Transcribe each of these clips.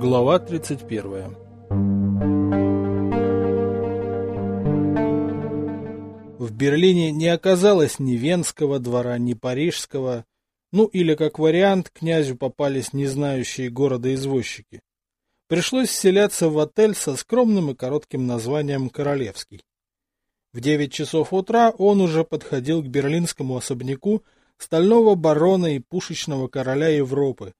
Глава 31 В Берлине не оказалось ни венского двора, ни парижского, ну или как вариант князю попались не знающие города извозчики. Пришлось вселяться в отель со скромным и коротким названием «Королевский». В девять часов утра он уже подходил к берлинскому особняку стального барона и пушечного короля Европы,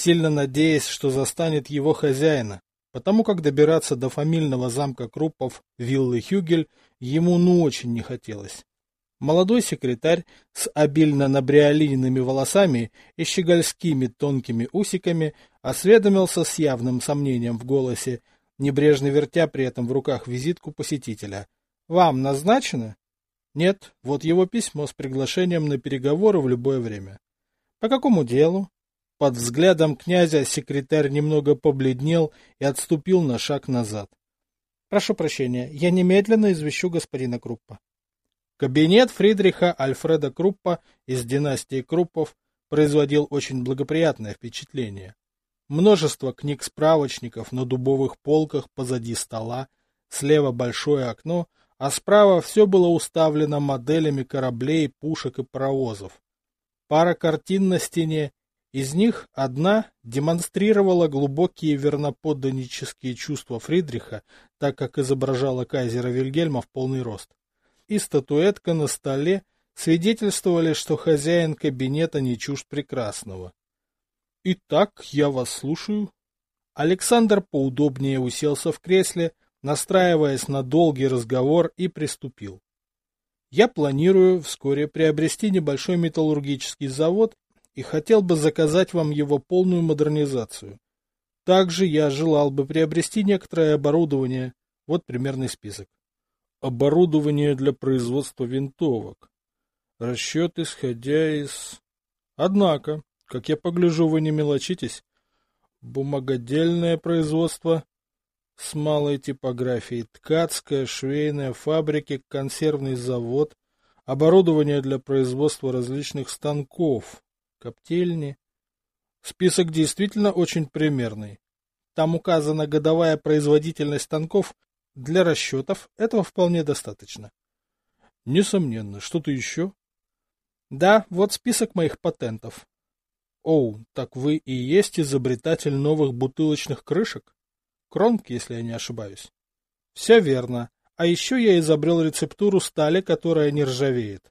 сильно надеясь, что застанет его хозяина, потому как добираться до фамильного замка Круппов виллы Хюгель ему ну очень не хотелось. Молодой секретарь с обильно набриолиненными волосами и щегольскими тонкими усиками осведомился с явным сомнением в голосе, небрежно вертя при этом в руках визитку посетителя. «Вам назначено?» «Нет, вот его письмо с приглашением на переговоры в любое время». «По какому делу?» Под взглядом князя секретарь немного побледнел и отступил на шаг назад. Прошу прощения, я немедленно извещу господина Круппа. Кабинет Фридриха Альфреда Круппа из династии Круппов производил очень благоприятное впечатление. Множество книг-справочников на дубовых полках позади стола, слева большое окно, а справа все было уставлено моделями кораблей, пушек и паровозов. Пара картин на стене из них одна демонстрировала глубокие верноподданнические чувства Фридриха, так как изображала кайзера Вильгельма в полный рост. И статуэтка на столе свидетельствовали, что хозяин кабинета не чужд прекрасного. «Итак, я вас слушаю». Александр поудобнее уселся в кресле, настраиваясь на долгий разговор, и приступил. Я планирую вскоре приобрести небольшой металлургический завод и хотел бы заказать вам его полную модернизацию. Также я желал бы приобрести некоторое оборудование. Вот примерный список. Оборудование для производства винтовок. Расчет, исходя из... Однако, как я погляжу, вы не мелочитесь. Бумагодельное производство с малой типографией, ткацкая, швейная, фабрики, консервный завод, оборудование для производства различных станков, коптильни. Список действительно очень примерный. Там указана годовая производительность станков. Для расчетов этого вполне достаточно. Несомненно. Что-то еще? Да, вот список моих патентов. Оу, так вы и есть изобретатель новых бутылочных крышек? Кронг, если я не ошибаюсь. Все верно. А еще я изобрел рецептуру стали, которая не ржавеет.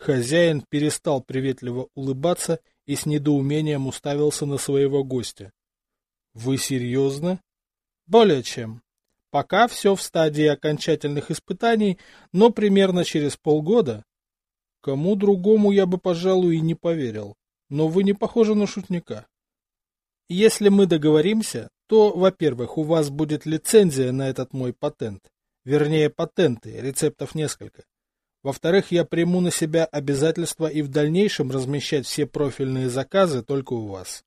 Хозяин перестал приветливо улыбаться и с недоумением уставился на своего гостя. — Вы серьезно? — Более чем. Пока все в стадии окончательных испытаний, но примерно через полгода. Кому другому я бы, пожалуй, и не поверил. Но вы не похожи на шутника. Если мы договоримся, то, во-первых, у вас будет лицензия на этот мой патент. Вернее, патенты, рецептов несколько. Во-вторых, я приму на себя обязательство и в дальнейшем размещать все профильные заказы только у вас.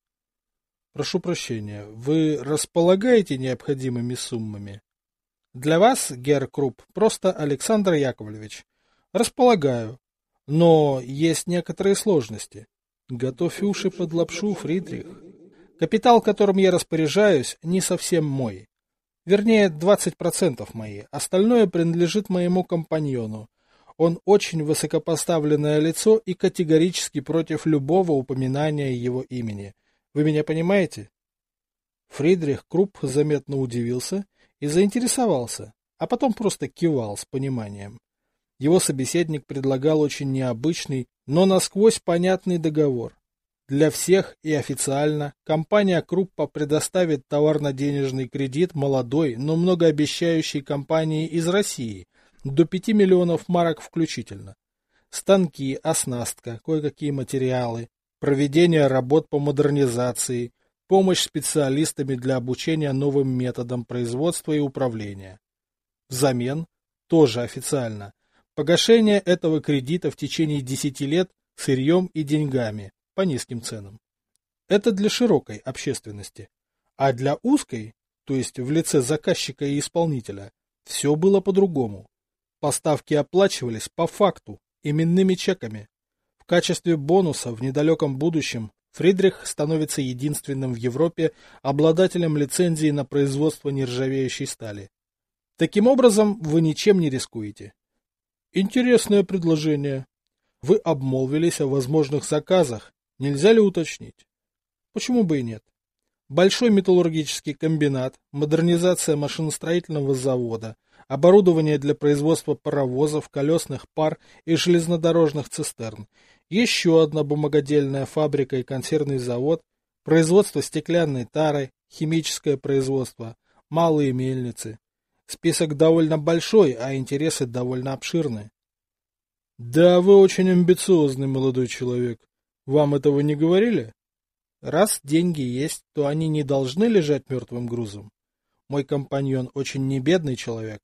Прошу прощения, вы располагаете необходимыми суммами? Для вас, Гер Круп, просто Александр Яковлевич. Располагаю. Но есть некоторые сложности. Готовь уши под лапшу, Фридрих. Капитал, которым я распоряжаюсь, не совсем мой. Вернее, 20% мои. Остальное принадлежит моему компаньону, он очень высокопоставленное лицо и категорически против любого упоминания его имени. Вы меня понимаете? Фридрих Крупп заметно удивился и заинтересовался, а потом просто кивал с пониманием. Его собеседник предлагал очень необычный, но насквозь понятный договор. Для всех и официально компания Круппа предоставит товарно-денежный кредит молодой, но многообещающей компании из России, до 5 миллионов марок включительно. Станки, оснастка, кое-какие материалы, проведение работ по модернизации, помощь специалистами для обучения новым методам производства и управления. Взамен, тоже официально, погашение этого кредита в течение 10 лет сырьем и деньгами по низким ценам. Это для широкой общественности. А для узкой, то есть в лице заказчика и исполнителя, все было по-другому. Поставки оплачивались по факту, именными чеками. В качестве бонуса в недалеком будущем Фридрих становится единственным в Европе обладателем лицензии на производство нержавеющей стали. Таким образом, вы ничем не рискуете. Интересное предложение. Вы обмолвились о возможных заказах. Нельзя ли уточнить? Почему бы и нет? Большой металлургический комбинат, модернизация машиностроительного завода, оборудование для производства паровозов, колесных пар и железнодорожных цистерн, еще одна бумагодельная фабрика и консервный завод, производство стеклянной тары, химическое производство, малые мельницы. Список довольно большой, а интересы довольно обширные. Да, вы очень амбициозный молодой человек. Вам этого не говорили? Раз деньги есть, то они не должны лежать мертвым грузом. Мой компаньон очень небедный человек.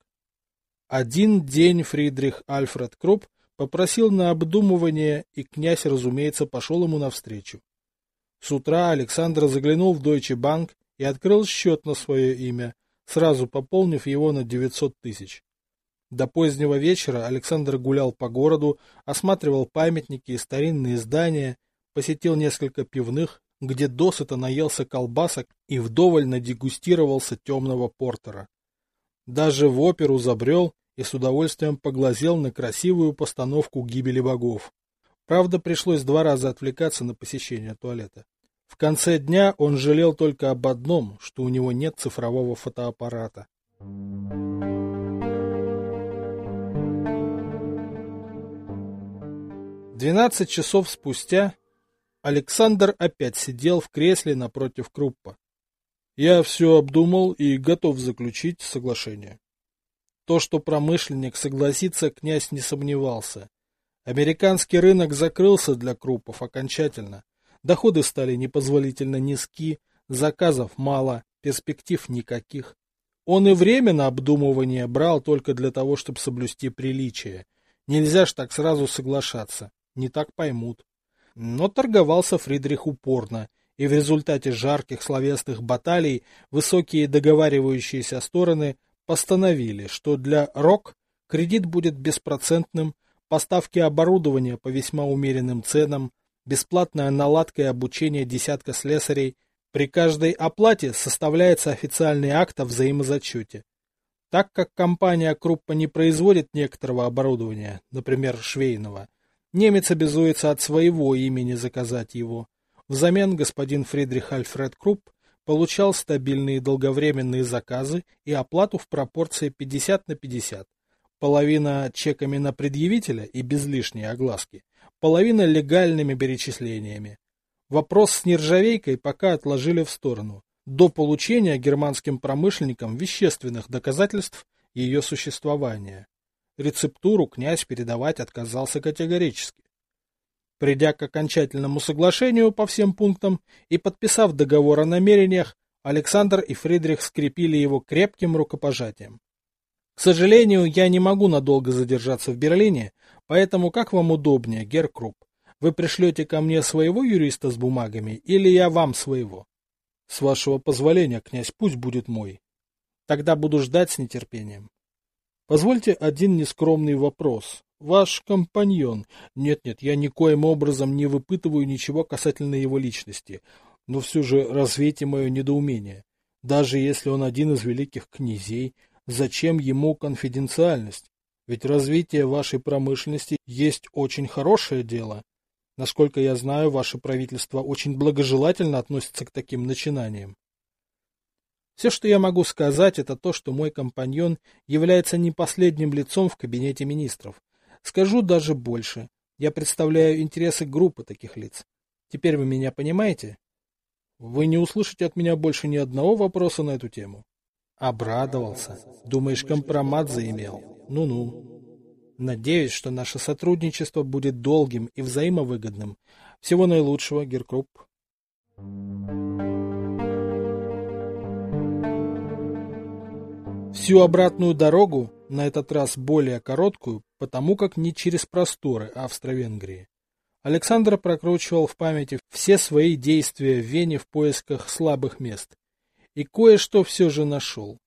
Один день Фридрих Альфред Круп попросил на обдумывание, и князь, разумеется, пошел ему навстречу. С утра Александр заглянул в Deutsche Bank и открыл счет на свое имя, сразу пополнив его на 900 тысяч. До позднего вечера Александр гулял по городу, осматривал памятники и старинные здания, посетил несколько пивных, где досыта наелся колбасок и вдоволь надегустировался темного портера. Даже в оперу забрел и с удовольствием поглазел на красивую постановку гибели богов. Правда, пришлось два раза отвлекаться на посещение туалета. В конце дня он жалел только об одном, что у него нет цифрового фотоаппарата. Двенадцать часов спустя Александр опять сидел в кресле напротив Круппа. Я все обдумал и готов заключить соглашение. То, что промышленник согласится, князь не сомневался. Американский рынок закрылся для Круппов окончательно. Доходы стали непозволительно низки, заказов мало, перспектив никаких. Он и время на обдумывание брал только для того, чтобы соблюсти приличие. Нельзя ж так сразу соглашаться, не так поймут. Но торговался Фридрих упорно, и в результате жарких словесных баталий высокие договаривающиеся стороны постановили, что для РОК кредит будет беспроцентным, поставки оборудования по весьма умеренным ценам, бесплатная наладка и обучение десятка слесарей, при каждой оплате составляется официальный акт о взаимозачете. Так как компания Круппа не производит некоторого оборудования, например, швейного, немец обязуется от своего имени заказать его. Взамен господин Фридрих Альфред Крупп получал стабильные долговременные заказы и оплату в пропорции 50 на 50. Половина чеками на предъявителя и без лишней огласки, половина легальными перечислениями. Вопрос с нержавейкой пока отложили в сторону, до получения германским промышленникам вещественных доказательств ее существования. Рецептуру князь передавать отказался категорически. Придя к окончательному соглашению по всем пунктам и подписав договор о намерениях, Александр и Фридрих скрепили его крепким рукопожатием. К сожалению, я не могу надолго задержаться в Берлине, поэтому как вам удобнее, Геркруп? Вы пришлете ко мне своего юриста с бумагами или я вам своего? С вашего позволения, князь, пусть будет мой. Тогда буду ждать с нетерпением. Позвольте один нескромный вопрос. Ваш компаньон. Нет-нет, я никоим образом не выпытываю ничего касательно его личности, но все же развейте мое недоумение. Даже если он один из великих князей, Зачем ему конфиденциальность? Ведь развитие вашей промышленности есть очень хорошее дело. Насколько я знаю, ваше правительство очень благожелательно относится к таким начинаниям. Все, что я могу сказать, это то, что мой компаньон является не последним лицом в кабинете министров. Скажу даже больше. Я представляю интересы группы таких лиц. Теперь вы меня понимаете? Вы не услышите от меня больше ни одного вопроса на эту тему. Обрадовался. Думаешь, компромат заимел? Ну-ну. Надеюсь, что наше сотрудничество будет долгим и взаимовыгодным. Всего наилучшего, Геркруп. Всю обратную дорогу, на этот раз более короткую, потому как не через просторы Австро-Венгрии, Александр прокручивал в памяти все свои действия в Вене в поисках слабых мест и кое-что все же нашел.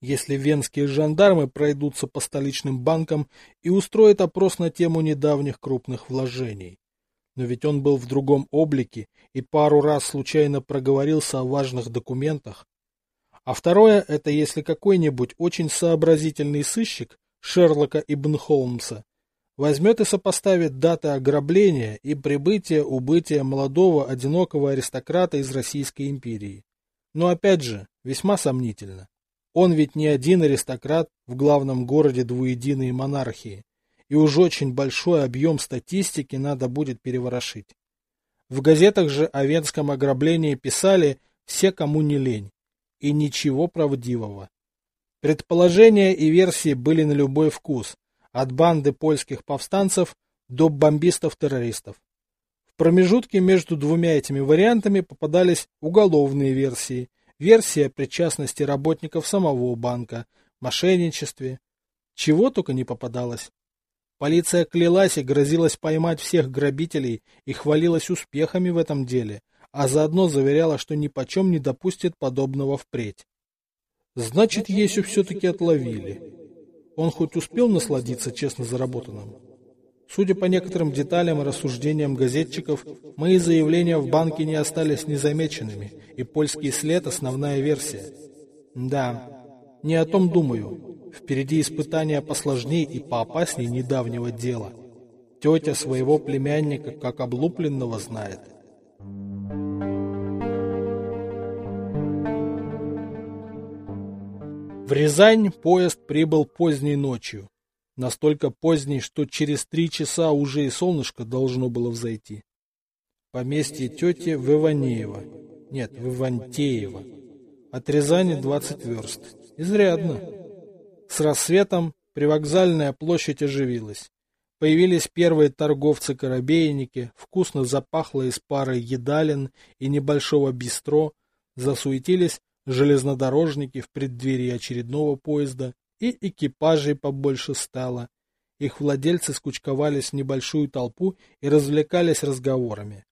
Если венские жандармы пройдутся по столичным банкам и устроят опрос на тему недавних крупных вложений. но ведь он был в другом облике и пару раз случайно проговорился о важных документах. А второе – это если какой-нибудь очень сообразительный сыщик Шерлока Ибн Холмса возьмет и сопоставит даты ограбления и прибытия-убытия молодого одинокого аристократа из Российской империи. Но опять же, весьма сомнительно. Он ведь не один аристократ в главном городе двуединой монархии и уж очень большой объем статистики надо будет переворошить. В газетах же о венском ограблении писали все, кому не лень, и ничего правдивого. Предположения и версии были на любой вкус, от банды польских повстанцев до бомбистов-террористов. В промежутке между двумя этими вариантами попадались уголовные версии, версия причастности работников самого банка, мошенничестве, чего только не попадалось. Полиция клялась и грозилась поймать всех грабителей и хвалилась успехами в этом деле, а заодно заверяла, что ни почем не допустит подобного впредь. Значит, Есю все-таки отловили. Он хоть успел насладиться честно заработанным? Судя по некоторым деталям и рассуждениям газетчиков, мои заявления в банке не остались незамеченными, и польский след – основная версия. Да, не о том думаю. Впереди испытания посложнее и поопаснее недавнего дела. Тетя своего племянника как облупленного знает. В Рязань поезд прибыл поздней ночью. Настолько поздней, что через три часа уже и солнышко должно было взойти. Поместье тети в. Нет, в. От Рязани 20 верст. Изрядно. С рассветом привокзальная площадь оживилась. Появились первые торговцы-коробейники, вкусно запахло из пары едалин и небольшого бистро, засуетились железнодорожники в преддверии очередного поезда, и экипажей побольше стало. Их владельцы скучковались в небольшую толпу и развлекались разговорами.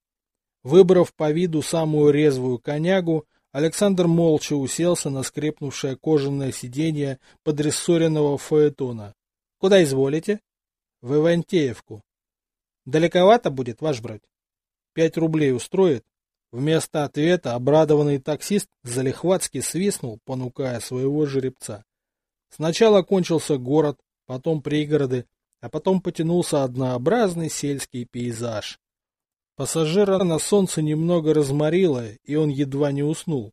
Выбрав по виду самую резвую конягу, Александр молча уселся на скрипнувшее кожаное сиденье подрессоренного фаэтона. — Куда изволите? — В Ивантеевку. — Далековато будет, ваш брать? — Пять рублей устроит? Вместо ответа обрадованный таксист залихватски свистнул, понукая своего жеребца. Сначала кончился город, потом пригороды, а потом потянулся однообразный сельский пейзаж. Пассажира на солнце немного разморило, и он едва не уснул.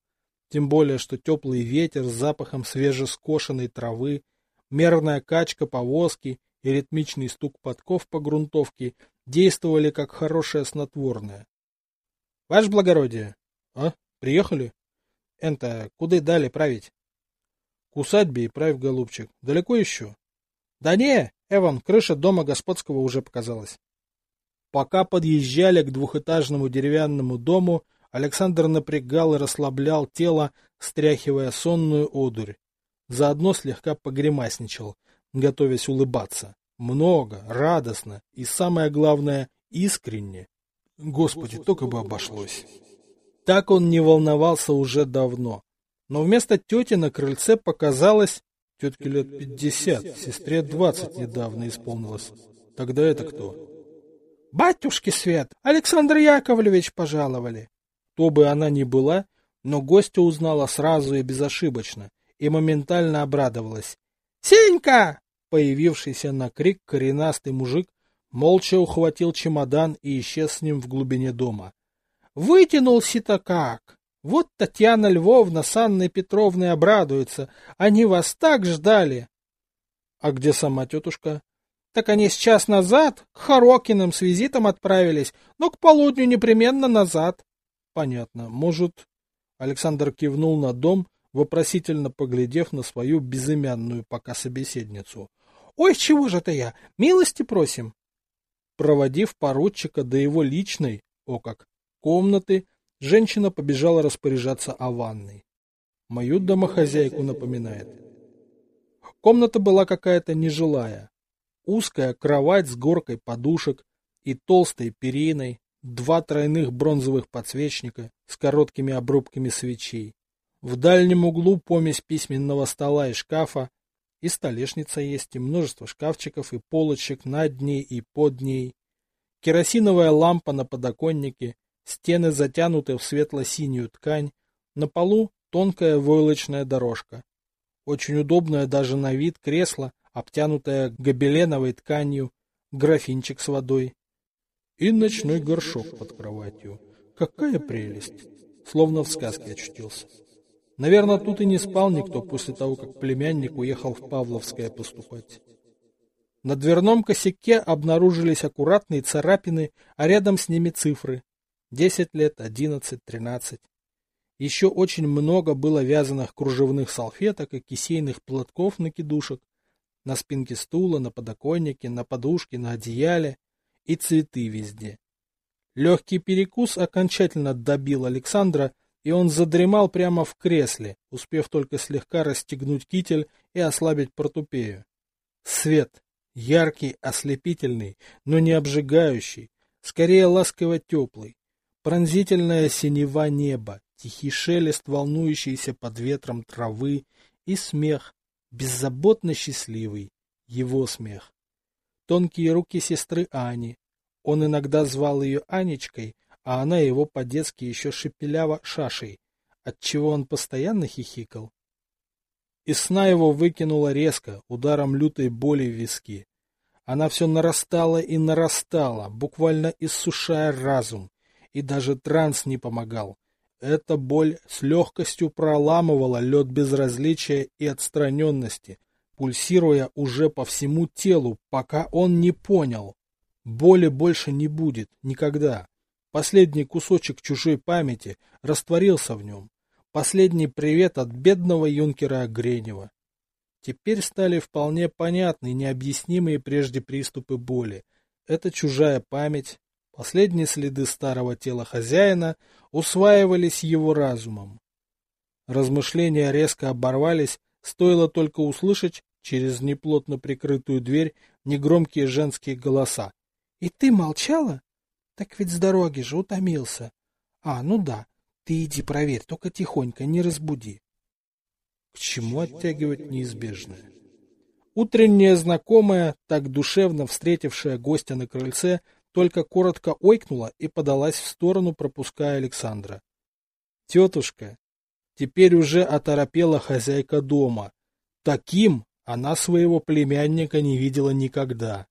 Тем более, что теплый ветер с запахом свежескошенной травы, мерная качка повозки и ритмичный стук подков по грунтовке действовали как хорошее снотворное. — Ваше благородие! — А, приехали? — Энто, куда дали править? — К усадьбе и правь, голубчик. Далеко еще? — Да не, Эван, крыша дома господского уже показалась. Пока подъезжали к двухэтажному деревянному дому, Александр напрягал и расслаблял тело, стряхивая сонную одурь. Заодно слегка погремасничал, готовясь улыбаться. Много, радостно и, самое главное, искренне. Господи, только бы обошлось. Так он не волновался уже давно. Но вместо тети на крыльце показалось... Тетке лет пятьдесят, сестре двадцать недавно исполнилось. Тогда это кто? Батюшки свет, Александр Яковлевич пожаловали. Кто бы она ни была, но гостя узнала сразу и безошибочно, и моментально обрадовалась. «Сенька!» Появившийся на крик коренастый мужик молча ухватил чемодан и исчез с ним в глубине дома. «Вытянулся-то как! Вот Татьяна Львовна с Анной Петровной обрадуются, они вас так ждали!» «А где сама тетушка?» Так они с час назад к Хорокиным с визитом отправились, но к полудню непременно назад. Понятно. Может... Александр кивнул на дом, вопросительно поглядев на свою безымянную пока собеседницу. — Ой, чего же это я? Милости просим. Проводив поручика до его личной, о как, комнаты, женщина побежала распоряжаться о ванной. Мою домохозяйку напоминает. Комната была какая-то нежилая. Узкая кровать с горкой подушек и толстой периной, два тройных бронзовых подсвечника с короткими обрубками свечей. В дальнем углу помесь письменного стола и шкафа, и столешница есть, и множество шкафчиков и полочек над ней и под ней. керосиновая лампа на подоконнике, стены затянуты в светло-синюю ткань, на полу тонкая войлочная дорожка. Очень удобное даже на вид кресло, обтянутое гобеленовой тканью, графинчик с водой. И ночной горшок под кроватью. Какая прелесть! Словно в сказке очутился. Наверное, тут и не спал никто после того, как племянник уехал в Павловское поступать. На дверном косяке обнаружились аккуратные царапины, а рядом с ними цифры. Десять лет, одиннадцать, тринадцать. Еще очень много было вязаных кружевных салфеток и кисейных платков на кидушек, на спинке стула, на подоконнике, на подушке, на одеяле и цветы везде. Легкий перекус окончательно добил Александра, и он задремал прямо в кресле, успев только слегка расстегнуть китель и ослабить портупею. Свет. Яркий, ослепительный, но не обжигающий, скорее ласково теплый. Пронзительная синева неба, тихий шелест, волнующийся под ветром травы, и смех, беззаботно счастливый, его смех. Тонкие руки сестры Ани. Он иногда звал ее Анечкой, а она его по-детски еще шепелява Шашей, отчего он постоянно хихикал. Из сна его выкинуло резко, ударом лютой боли в виски. Она все нарастала и нарастала, буквально иссушая разум, и даже транс не помогал. Эта боль с легкостью проламывала лед безразличия и отстраненности, пульсируя уже по всему телу, пока он не понял. Боли больше не будет, никогда. Последний кусочек чужой памяти растворился в нем. Последний привет от бедного юнкера Гренева. Теперь стали вполне понятны необъяснимые прежде приступы боли. Это чужая память, Последние следы старого тела хозяина усваивались его разумом. Размышления резко оборвались, стоило только услышать через неплотно прикрытую дверь негромкие женские голоса. — И ты молчала? Так ведь с дороги же утомился. А, ну да, ты иди проверь, только тихонько, не разбуди. К чему оттягивать неизбежное? Утренняя знакомая, так душевно встретившая гостя на крыльце, только коротко ойкнула и подалась в сторону, пропуская Александра. Тетушка, теперь уже оторопела хозяйка дома. Таким она своего племянника не видела никогда.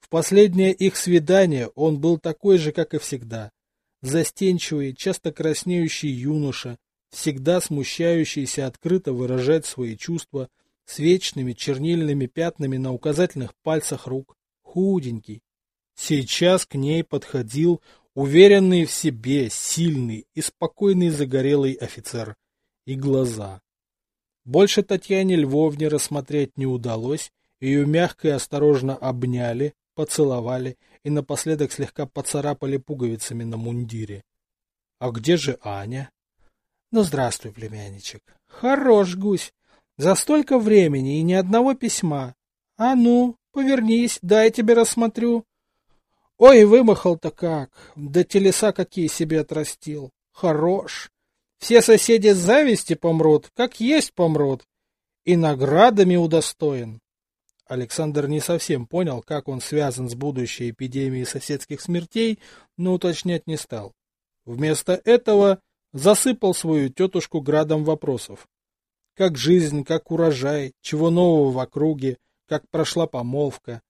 В последнее их свидание он был такой же, как и всегда. Застенчивый, часто краснеющий юноша, всегда смущающийся открыто выражать свои чувства, с вечными чернильными пятнами на указательных пальцах рук, худенький, Сейчас к ней подходил уверенный в себе, сильный и спокойный загорелый офицер. И глаза. Больше Татьяне Львовне рассмотреть не удалось, ее мягко и осторожно обняли, поцеловали и напоследок слегка поцарапали пуговицами на мундире. А где же Аня? Ну, здравствуй, племянничек. Хорош гусь. За столько времени и ни одного письма. А ну, повернись, дай тебе рассмотрю. Ой, вымахал-то как! Да телеса какие себе отрастил! Хорош! Все соседи с зависти помрут, как есть помрут. И наградами удостоен. Александр не совсем понял, как он связан с будущей эпидемией соседских смертей, но уточнять не стал. Вместо этого засыпал свою тетушку градом вопросов. Как жизнь, как урожай, чего нового в округе, как прошла помолвка,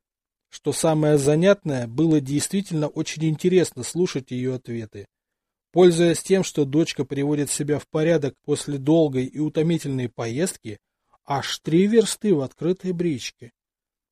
что самое занятное, было действительно очень интересно слушать ее ответы. Пользуясь тем, что дочка приводит себя в порядок после долгой и утомительной поездки, аж три версты в открытой бричке.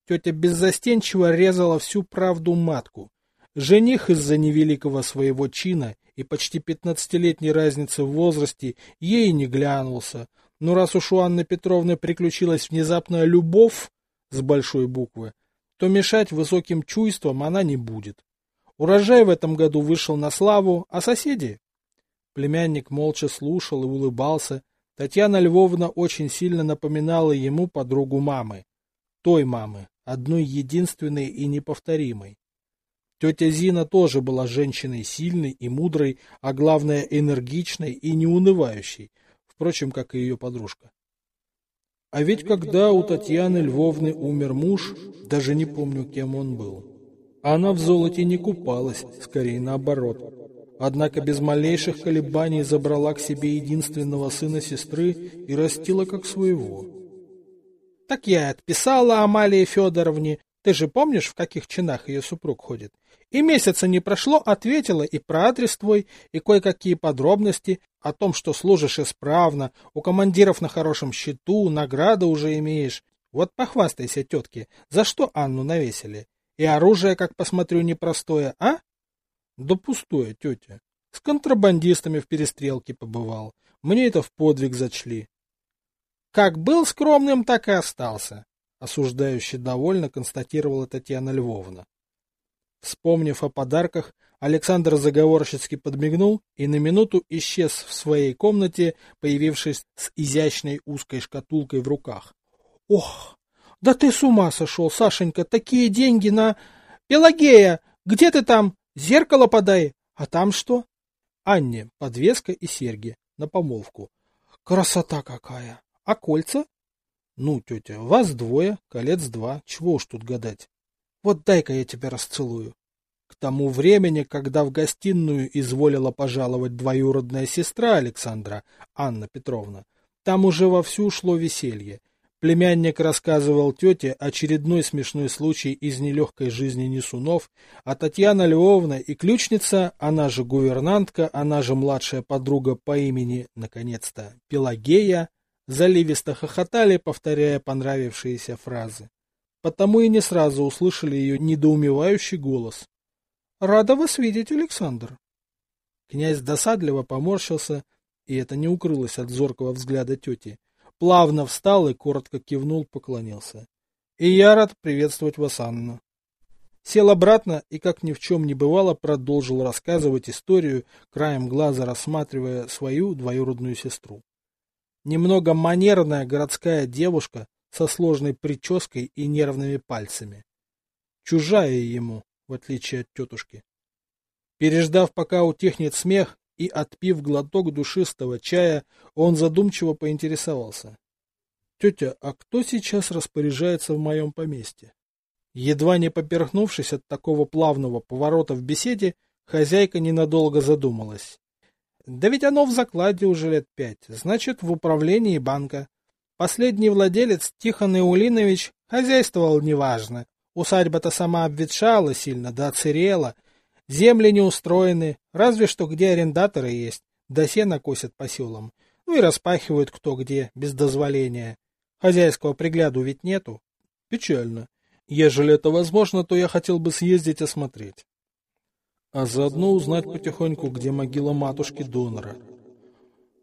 Тетя беззастенчиво резала всю правду матку. Жених из-за невеликого своего чина и почти пятнадцатилетней разницы в возрасте ей не глянулся, но раз уж у Анны Петровны приключилась внезапная любовь с большой буквы, то мешать высоким чувствам она не будет. Урожай в этом году вышел на славу, а соседи? Племянник молча слушал и улыбался. Татьяна Львовна очень сильно напоминала ему подругу мамы. Той мамы, одной единственной и неповторимой. Тетя Зина тоже была женщиной сильной и мудрой, а главное энергичной и неунывающей, впрочем, как и ее подружка. А ведь когда у Татьяны Львовны умер муж, даже не помню, кем он был. Она в золоте не купалась, скорее наоборот. Однако без малейших колебаний забрала к себе единственного сына сестры и растила как своего. Так я отписала Амалии Федоровне, ты же помнишь, в каких чинах ее супруг ходит? И месяца не прошло, ответила и про адрес твой, и кое-какие подробности о том, что служишь исправно, у командиров на хорошем счету, награды уже имеешь. Вот похвастайся, тетке, за что Анну навесили? И оружие, как посмотрю, непростое, а? Да пустое, тетя. С контрабандистами в перестрелке побывал. Мне это в подвиг зачли. Как был скромным, так и остался, осуждающе довольно констатировала Татьяна Львовна. Вспомнив о подарках, Александр заговорщицки подмигнул и на минуту исчез в своей комнате, появившись с изящной узкой шкатулкой в руках. — Ох, да ты с ума сошел, Сашенька, такие деньги на... Пелагея, где ты там? Зеркало подай. А там что? Анне, подвеска и серьги на помолвку. Красота какая! А кольца? Ну, тетя, вас двое, колец два, чего уж тут гадать. Вот дай-ка я тебя расцелую. К тому времени, когда в гостиную изволила пожаловать двоюродная сестра Александра, Анна Петровна, там уже вовсю шло веселье. Племянник рассказывал тете очередной смешной случай из нелегкой жизни Несунов, а Татьяна Львовна и ключница, она же гувернантка, она же младшая подруга по имени, наконец-то, Пелагея, заливисто хохотали, повторяя понравившиеся фразы. Потому и не сразу услышали ее недоумевающий голос. — Рада вас видеть, Александр. Князь досадливо поморщился, и это не укрылось от зоркого взгляда тети. Плавно встал и коротко кивнул, поклонился. — И я рад приветствовать вас, Анна. Сел обратно и, как ни в чем не бывало, продолжил рассказывать историю, краем глаза рассматривая свою двоюродную сестру. Немного манерная городская девушка со сложной прической и нервными пальцами. Чужая ему, в отличие от тетушки. Переждав, пока утихнет смех, и отпив глоток душистого чая, он задумчиво поинтересовался. — Тетя, а кто сейчас распоряжается в моем поместье? Едва не поперхнувшись от такого плавного поворота в беседе, хозяйка ненадолго задумалась. — Да ведь оно в закладе уже лет пять, значит, в управлении банка. Последний владелец, Тихон Иулинович, хозяйствовал неважно. Усадьба-то сама обветшала сильно, да оцерела. Земли не устроены, разве что где арендаторы есть, да сено косят по селам. Ну и распахивают кто где, без дозволения. Хозяйского пригляду ведь нету. Печально. Ежели это возможно, то я хотел бы съездить осмотреть. А заодно узнать потихоньку, где могила матушки донора.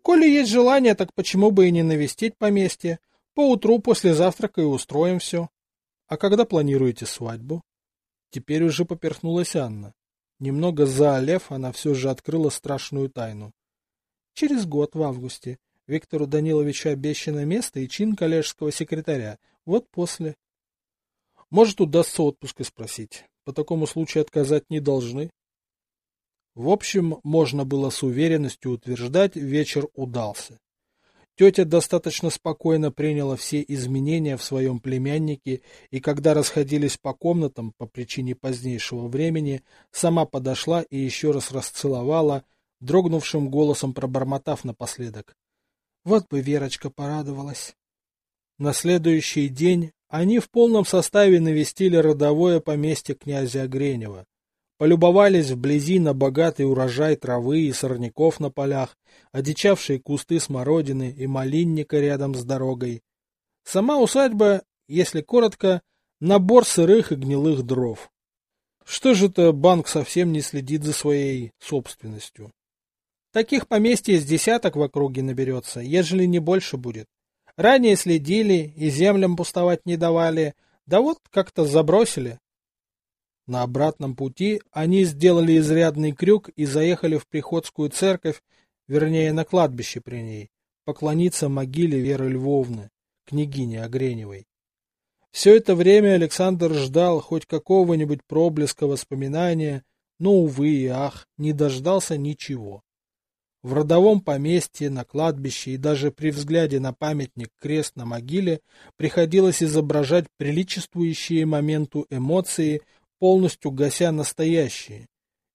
Коли есть желание, так почему бы и не навестить поместье? Поутру после завтрака и устроим все. А когда планируете свадьбу? Теперь уже поперхнулась Анна. Немного заолев, она все же открыла страшную тайну. Через год, в августе, Виктору Даниловичу обещано место и чин коллежского секретаря. Вот после. Может, удастся отпуска спросить. По такому случаю отказать не должны. В общем, можно было с уверенностью утверждать, вечер удался. Тетя достаточно спокойно приняла все изменения в своем племяннике, и когда расходились по комнатам по причине позднейшего времени, сама подошла и еще раз расцеловала, дрогнувшим голосом пробормотав напоследок. Вот бы Верочка порадовалась. На следующий день они в полном составе навестили родовое поместье князя Огренева полюбовались вблизи на богатый урожай травы и сорняков на полях, одичавшие кусты смородины и малинника рядом с дорогой. Сама усадьба, если коротко, набор сырых и гнилых дров. Что же это банк совсем не следит за своей собственностью? Таких поместьй с десяток в округе наберется, ежели не больше будет. Ранее следили и землям пустовать не давали, да вот как-то забросили. На обратном пути они сделали изрядный крюк и заехали в приходскую церковь, вернее, на кладбище при ней, поклониться могиле Веры Львовны, княгини Огреневой. Все это время Александр ждал хоть какого-нибудь проблеска воспоминания, но, увы и ах, не дождался ничего. В родовом поместье, на кладбище и даже при взгляде на памятник крест на могиле приходилось изображать приличествующие моменту эмоции полностью гася настоящие,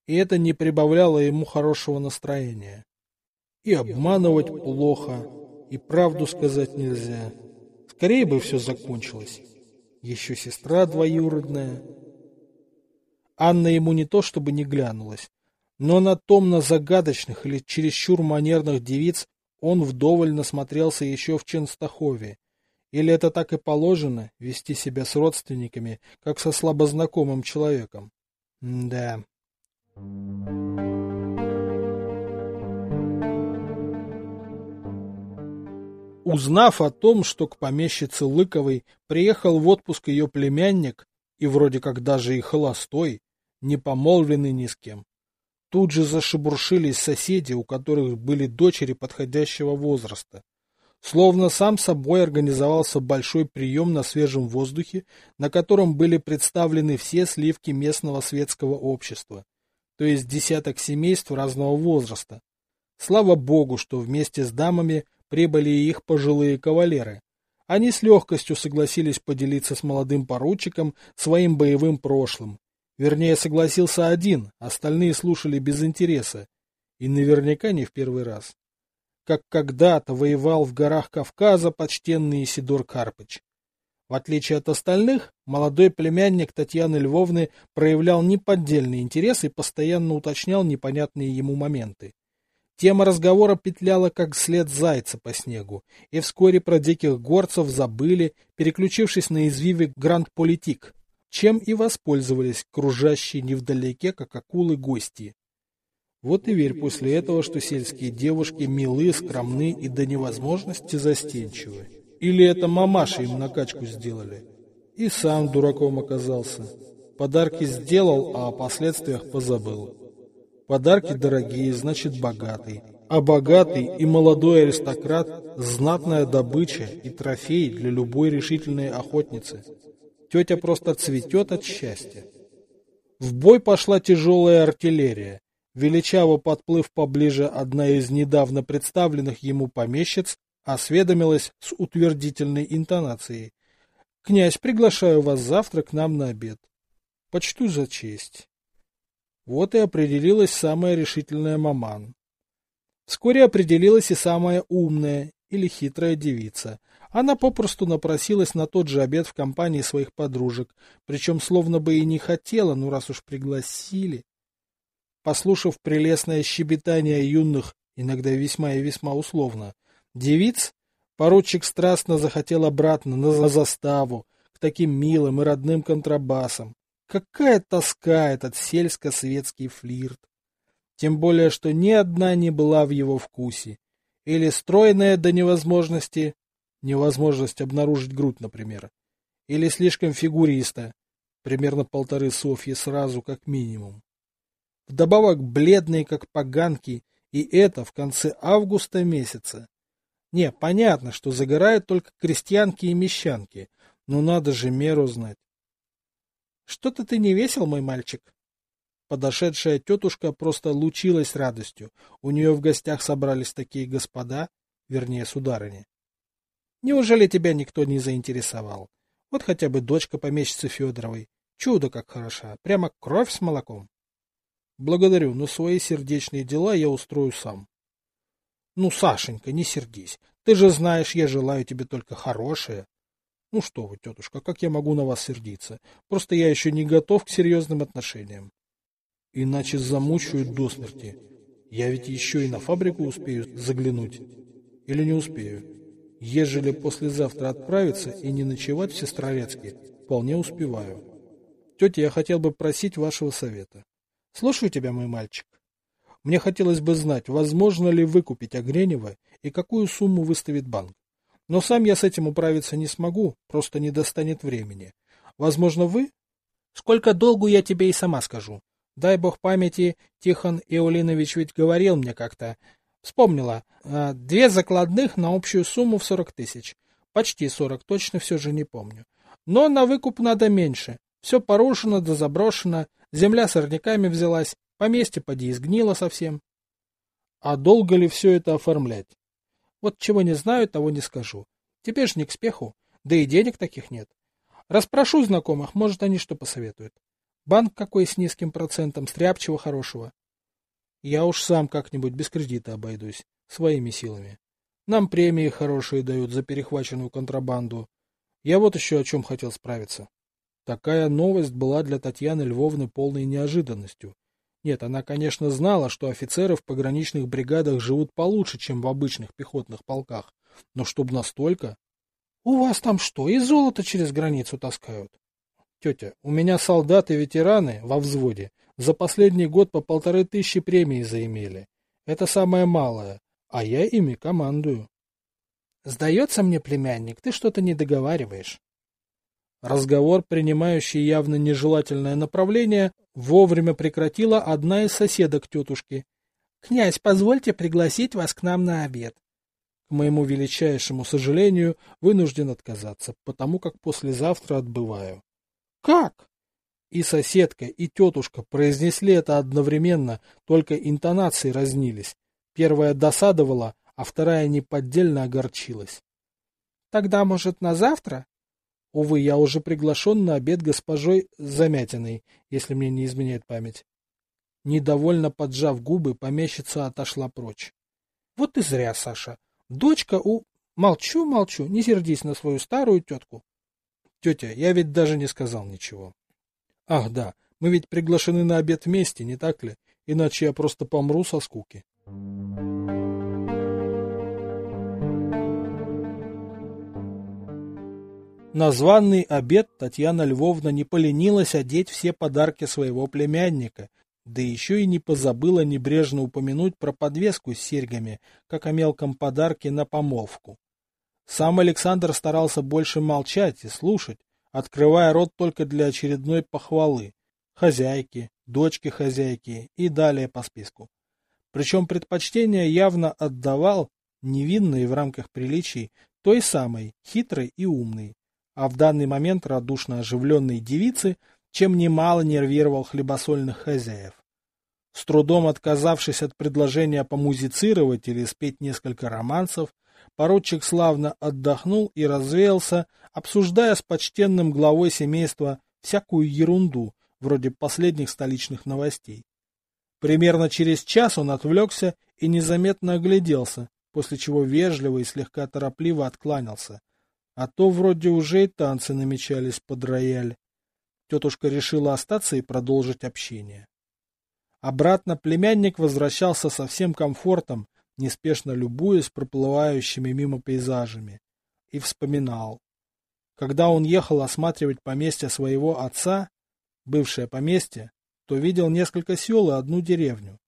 и это не прибавляло ему хорошего настроения. И обманывать плохо, и правду сказать нельзя. Скорее бы все закончилось. Еще сестра двоюродная. Анна ему не то чтобы не глянулась, но на томно загадочных или чересчур манерных девиц он вдоволь насмотрелся еще в Ченстахове. Или это так и положено, вести себя с родственниками, как со слабознакомым человеком? М да. Узнав о том, что к помещице Лыковой приехал в отпуск ее племянник, и вроде как даже и холостой, не помолвленный ни с кем, тут же зашебуршились соседи, у которых были дочери подходящего возраста. Словно сам собой организовался большой прием на свежем воздухе, на котором были представлены все сливки местного светского общества, то есть десяток семейств разного возраста. Слава богу, что вместе с дамами прибыли и их пожилые кавалеры. Они с легкостью согласились поделиться с молодым поручиком своим боевым прошлым. Вернее, согласился один, остальные слушали без интереса. И наверняка не в первый раз как когда-то воевал в горах Кавказа почтенный Исидор Карпыч. В отличие от остальных, молодой племянник Татьяны Львовны проявлял неподдельный интерес и постоянно уточнял непонятные ему моменты. Тема разговора петляла как след зайца по снегу, и вскоре про диких горцев забыли, переключившись на извиве гранд-политик, чем и воспользовались кружащие невдалеке, как акулы, гости. Вот и верь после этого, что сельские девушки милы, скромны и до невозможности застенчивы. Или это мамаши им накачку сделали. И сам дураком оказался. Подарки сделал, а о последствиях позабыл. Подарки дорогие, значит богатый. А богатый и молодой аристократ – знатная добыча и трофей для любой решительной охотницы. Тетя просто цветет от счастья. В бой пошла тяжелая артиллерия. Величаво подплыв поближе, одна из недавно представленных ему помещиц осведомилась с утвердительной интонацией. — Князь, приглашаю вас завтра к нам на обед. — Почту за честь. Вот и определилась самая решительная маман. Вскоре определилась и самая умная или хитрая девица. Она попросту напросилась на тот же обед в компании своих подружек, причем словно бы и не хотела, ну раз уж пригласили. Послушав прелестное щебетание юных, иногда весьма и весьма условно, девиц, поручик страстно захотел обратно на заставу, к таким милым и родным контрабасам. Какая тоска этот сельско-светский флирт! Тем более, что ни одна не была в его вкусе. Или стройная до невозможности, невозможность обнаружить грудь, например, или слишком фигуриста, примерно полторы Софьи сразу как минимум. Вдобавок бледные, как поганки, и это в конце августа месяца. Не, понятно, что загорают только крестьянки и мещанки, но надо же меру знать. Что-то ты не весел, мой мальчик? Подошедшая тетушка просто лучилась радостью. У нее в гостях собрались такие господа, вернее, сударыни. Неужели тебя никто не заинтересовал? Вот хотя бы дочка помещицы Федоровой. Чудо как хороша, прямо кровь с молоком. Благодарю, но свои сердечные дела я устрою сам. Ну, Сашенька, не сердись. Ты же знаешь, я желаю тебе только хорошее. Ну что вы, тетушка, как я могу на вас сердиться? Просто я еще не готов к серьезным отношениям. Иначе замучают до смерти. Я ведь еще и на фабрику успею заглянуть. Или не успею. Ежели послезавтра отправиться и не ночевать в Сестрорецке, вполне успеваю. Тетя, я хотел бы просить вашего совета. Слушаю тебя, мой мальчик. Мне хотелось бы знать, возможно ли выкупить Огренева и какую сумму выставит банк. Но сам я с этим управиться не смогу, просто не достанет времени. Возможно, вы? Сколько долгу я тебе и сама скажу. Дай бог памяти, Тихон Иолинович ведь говорил мне как-то. Вспомнила. А, две закладных на общую сумму в сорок тысяч. Почти сорок, точно все же не помню. Но на выкуп надо меньше. Все порушено да заброшено, Земля сорняками взялась, поместье поди изгнило совсем. А долго ли все это оформлять? Вот чего не знаю, того не скажу. Тебе ж не к спеху, да и денег таких нет. Распрошу знакомых, может, они что посоветуют. Банк какой с низким процентом, стряпчего хорошего. Я уж сам как-нибудь без кредита обойдусь, своими силами. Нам премии хорошие дают за перехваченную контрабанду. Я вот еще о чем хотел справиться. Такая новость была для Татьяны Львовны полной неожиданностью. Нет, она, конечно, знала, что офицеры в пограничных бригадах живут получше, чем в обычных пехотных полках. Но чтоб настолько... — У вас там что, и золото через границу таскают? — Тетя, у меня солдаты-ветераны во взводе за последний год по полторы тысячи премий заимели. Это самое малое, а я ими командую. — Сдается мне, племянник, ты что-то не договариваешь. Разговор, принимающий явно нежелательное направление, вовремя прекратила одна из соседок тетушки. — Князь, позвольте пригласить вас к нам на обед. К моему величайшему сожалению, вынужден отказаться, потому как послезавтра отбываю. — Как? И соседка, и тетушка произнесли это одновременно, только интонации разнились. Первая досадовала, а вторая неподдельно огорчилась. — Тогда, может, на завтра? Увы, я уже приглашен на обед госпожой Замятиной, если мне не изменяет память. Недовольно поджав губы, помещица отошла прочь. Вот и зря, Саша. Дочка у... Молчу, молчу, не сердись на свою старую тетку. Тетя, я ведь даже не сказал ничего. Ах, да, мы ведь приглашены на обед вместе, не так ли? Иначе я просто помру со скуки. На званный обед Татьяна Львовна не поленилась одеть все подарки своего племянника, да еще и не позабыла небрежно упомянуть про подвеску с серьгами, как о мелком подарке на помолвку. Сам Александр старался больше молчать и слушать, открывая рот только для очередной похвалы. Хозяйки, дочки хозяйки и далее по списку. Причем предпочтение явно отдавал, невинной в рамках приличий, той самой, хитрой и умной, а в данный момент радушно оживленной девицы, чем немало нервировал хлебосольных хозяев. С трудом отказавшись от предложения помузицировать или спеть несколько романсов, поручик славно отдохнул и развеялся, обсуждая с почтенным главой семейства всякую ерунду, вроде последних столичных новостей. Примерно через час он отвлекся и незаметно огляделся, после чего вежливо и слегка торопливо откланялся, а то вроде уже и танцы намечались под рояль. Тетушка решила остаться и продолжить общение. Обратно племянник возвращался со всем комфортом, неспешно любуясь проплывающими мимо пейзажами, и вспоминал. Когда он ехал осматривать поместье своего отца, бывшее поместье, то видел несколько сел и одну деревню.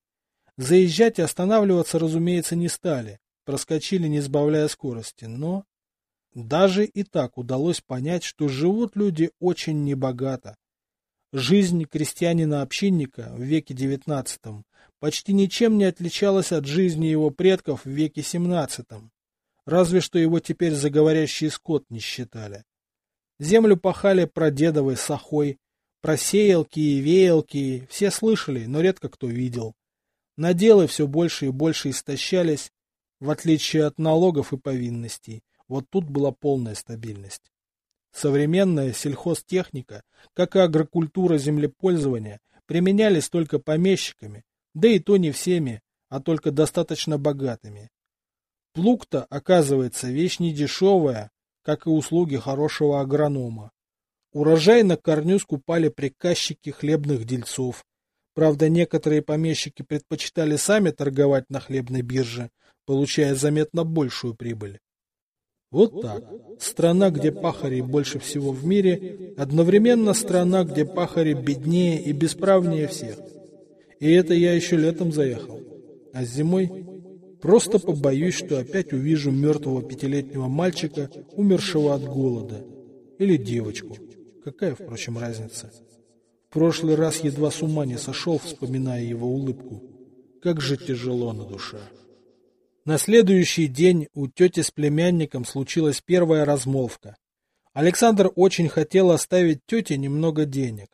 Заезжать и останавливаться, разумеется, не стали, проскочили, не сбавляя скорости, но... Даже и так удалось понять, что живут люди очень небогато. Жизнь крестьянина-общинника в веке XIX почти ничем не отличалась от жизни его предков в веке XVII, разве что его теперь заговорящий скот не считали. Землю пахали прадедовой сахой, про сеялки и веялки все слышали, но редко кто видел. Наделы все больше и больше истощались, в отличие от налогов и повинностей, вот тут была полная стабильность. Современная сельхозтехника, как и агрокультура землепользования, применялись только помещиками, да и то не всеми, а только достаточно богатыми. Плуг-то, оказывается, вещь не дешевая, как и услуги хорошего агронома. Урожай на корню скупали приказчики хлебных дельцов. Правда, некоторые помещики предпочитали сами торговать на хлебной бирже, получая заметно большую прибыль. Вот так. Страна, где пахарей больше всего в мире, одновременно страна, где пахари беднее и бесправнее всех. И это я еще летом заехал. А зимой просто побоюсь, что опять увижу мертвого пятилетнего мальчика, умершего от голода. Или девочку. Какая, впрочем, разница? В прошлый раз едва с ума не сошел, вспоминая его улыбку. Как же тяжело на душе. На следующий день у тети с племянником случилась первая размолвка. Александр очень хотел оставить тете немного денег.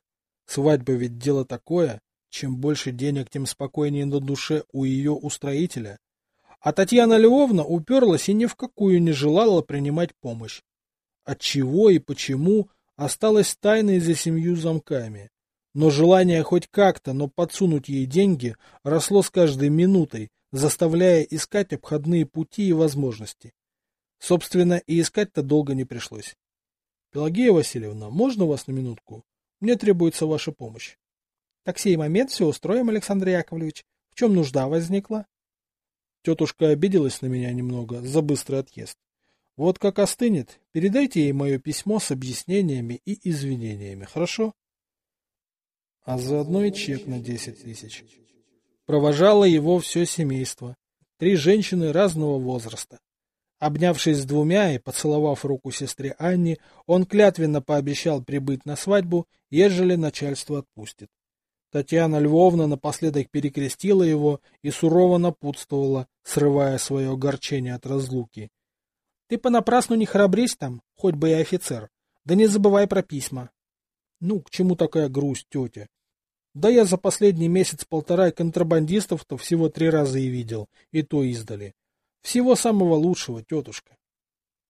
Свадьба ведь дело такое, чем больше денег, тем спокойнее на душе у ее устроителя. А Татьяна Львовна уперлась и ни в какую не желала принимать помощь. От чего и почему осталось тайной за семью замками. но желание хоть как-то, но подсунуть ей деньги росло с каждой минутой, заставляя искать обходные пути и возможности. Собственно, и искать-то долго не пришлось. Пелагея Васильевна, можно вас на минутку? Мне требуется ваша помощь. Так сей момент все устроим, Александр Яковлевич. В чем нужда возникла? Тетушка обиделась на меня немного за быстрый отъезд. Вот как остынет, передайте ей мое письмо с объяснениями и извинениями, хорошо? А заодно и чек на десять тысяч. Провожало его все семейство. Три женщины разного возраста. Обнявшись с двумя и поцеловав руку сестре Анне, он клятвенно пообещал прибыть на свадьбу, ежели начальство отпустит. Татьяна Львовна напоследок перекрестила его и сурово напутствовала, срывая свое огорчение от разлуки. — Ты понапрасну не храбрись там, хоть бы и офицер. Да не забывай про письма. — Ну, к чему такая грусть, тетя? Да я за последний месяц-полтора контрабандистов-то всего три раза и видел, и то издали. Всего самого лучшего, тетушка.